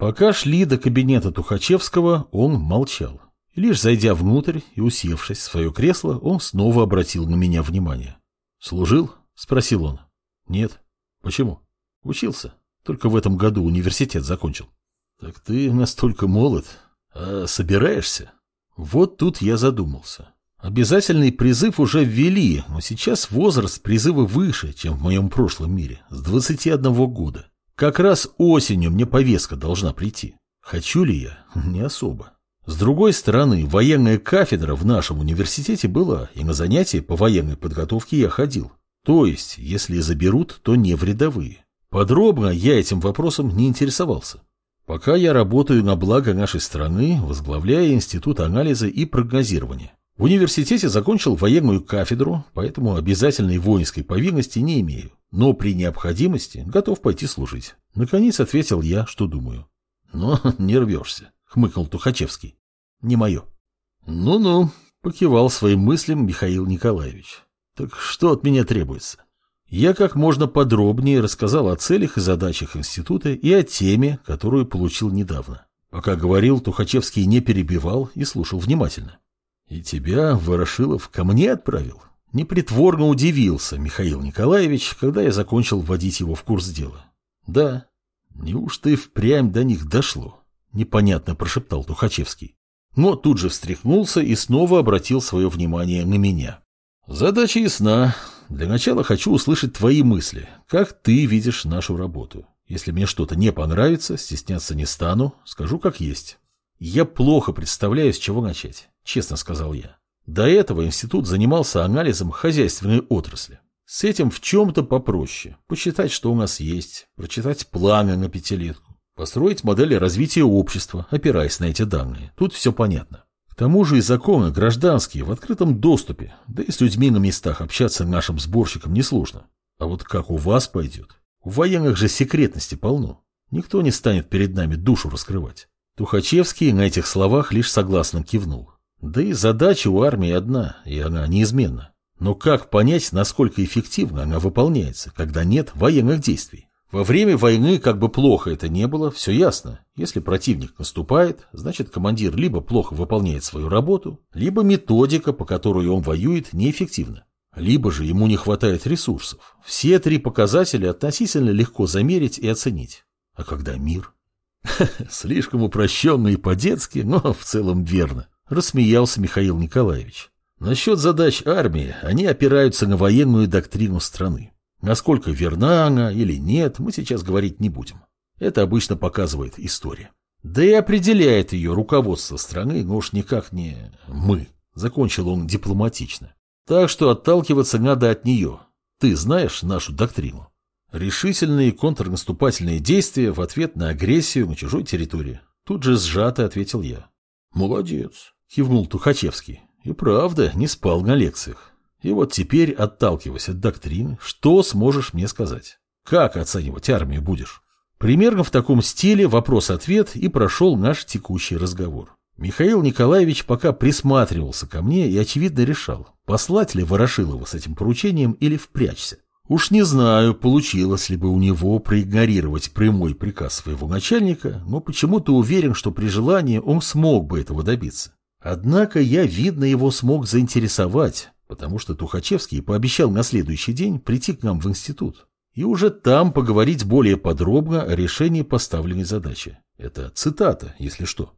Пока шли до кабинета Тухачевского, он молчал. Лишь зайдя внутрь и усевшись в свое кресло, он снова обратил на меня внимание. «Служил?» – спросил он. «Нет». «Почему?» «Учился. Только в этом году университет закончил». «Так ты настолько молод. А собираешься?» Вот тут я задумался. Обязательный призыв уже ввели, но сейчас возраст призыва выше, чем в моем прошлом мире, с 21 года. Как раз осенью мне повестка должна прийти. Хочу ли я? Не особо. С другой стороны, военная кафедра в нашем университете была, и на занятия по военной подготовке я ходил. То есть, если заберут, то не в рядовые. Подробно я этим вопросом не интересовался. Пока я работаю на благо нашей страны, возглавляя Институт анализа и прогнозирования. В университете закончил военную кафедру, поэтому обязательной воинской повинности не имею, но при необходимости готов пойти служить. Наконец ответил я, что думаю. Но не рвешься, хмыкнул Тухачевский. Не мое. Ну-ну, покивал своим мыслям Михаил Николаевич. Так что от меня требуется? Я как можно подробнее рассказал о целях и задачах института и о теме, которую получил недавно. Пока говорил, Тухачевский не перебивал и слушал внимательно. И тебя Ворошилов ко мне отправил? Непритворно удивился Михаил Николаевич, когда я закончил вводить его в курс дела. Да. Неужто и впрямь до них дошло? Непонятно прошептал Тухачевский. Но тут же встряхнулся и снова обратил свое внимание на меня. Задача ясна. Для начала хочу услышать твои мысли. Как ты видишь нашу работу? Если мне что-то не понравится, стесняться не стану, скажу как есть. Я плохо представляю, с чего начать честно сказал я. До этого институт занимался анализом хозяйственной отрасли. С этим в чем-то попроще. Посчитать, что у нас есть, прочитать планы на пятилетку, построить модели развития общества, опираясь на эти данные. Тут все понятно. К тому же и законы гражданские в открытом доступе, да и с людьми на местах общаться нашим сборщикам несложно. А вот как у вас пойдет? У военных же секретности полно. Никто не станет перед нами душу раскрывать. Тухачевский на этих словах лишь согласно кивнул. Да и задача у армии одна, и она неизменна. Но как понять, насколько эффективно она выполняется, когда нет военных действий? Во время войны, как бы плохо это не было, все ясно. Если противник наступает, значит командир либо плохо выполняет свою работу, либо методика, по которой он воюет, неэффективна. Либо же ему не хватает ресурсов. Все три показателя относительно легко замерить и оценить. А когда мир? Слишком упрощенно и по-детски, но в целом верно. Рассмеялся Михаил Николаевич. Насчет задач армии, они опираются на военную доктрину страны. Насколько верна она или нет, мы сейчас говорить не будем. Это обычно показывает история. Да и определяет ее руководство страны, но уж никак не мы. Закончил он дипломатично. Так что отталкиваться надо от нее. Ты знаешь нашу доктрину. Решительные контрнаступательные действия в ответ на агрессию на чужой территории. Тут же сжато ответил я. Молодец кивнул Тухачевский. И правда, не спал на лекциях. И вот теперь, отталкиваясь от доктрины, что сможешь мне сказать? Как оценивать армию будешь? Примерно в таком стиле вопрос-ответ и прошел наш текущий разговор. Михаил Николаевич пока присматривался ко мне и, очевидно, решал, послать ли Ворошилова с этим поручением или впрячься. Уж не знаю, получилось ли бы у него проигнорировать прямой приказ своего начальника, но почему-то уверен, что при желании он смог бы этого добиться. Однако я, видно, его смог заинтересовать, потому что Тухачевский пообещал на следующий день прийти к нам в институт и уже там поговорить более подробно о решении поставленной задачи. Это цитата, если что.